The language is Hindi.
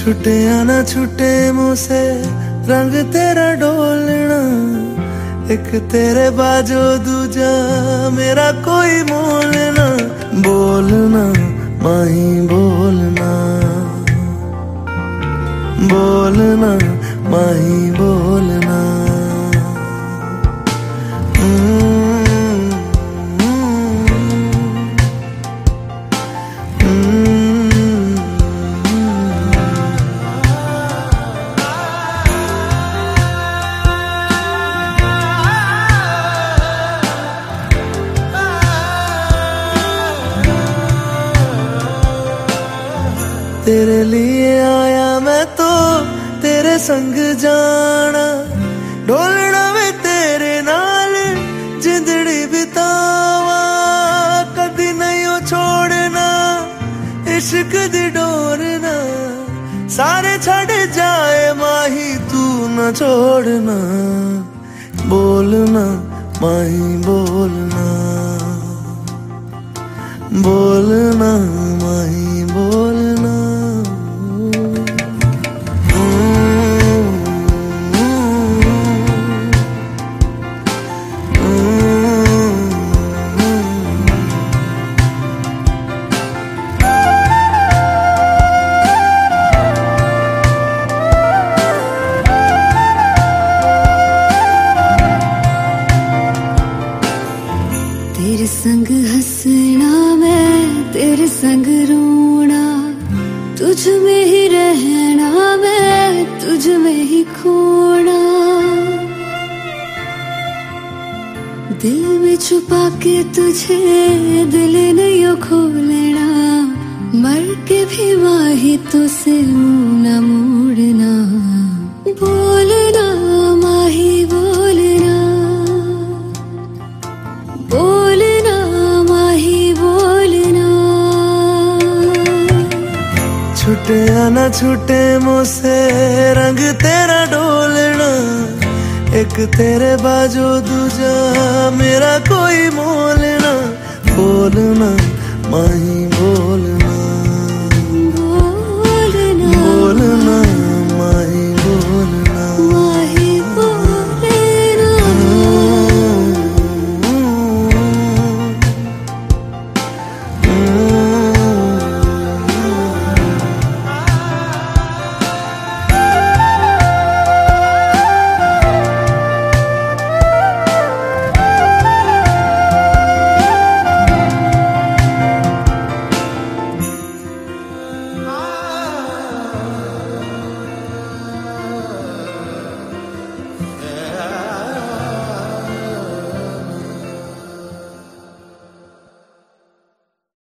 छुटे आना छुटे मुझसे, रंग तेरा डोलना, एक तेरे बाजो दूजा, मेरा कोई मोलना, बोलना, माही बोलना बोलना, माही तेरे लिए आया मैं तो तेरे संग जाना। ढोलना में तेरे नाल, जिंदड़ी बितावा। कदी नहीं हो छोड़ना, इश्क दी डोरना सारे छड़ जाए माही, तू न छोड़ना। बोलना, माही बोलना। बोलना। तेरे संग हंसना मैं, तेरे संग रोना, तुझ में ही रहना मैं, तुझ में ही खोना। दिल में छुपा के तुझे, दिल नहीं हो खोलना मर के भी माही तुझसे मुँह न मोड़ना। बोलना छुटे आना छूटे मोसे रंग तेरा डोलना एक तेरे बाजू दूजा मेरा कोई मोलना बोलना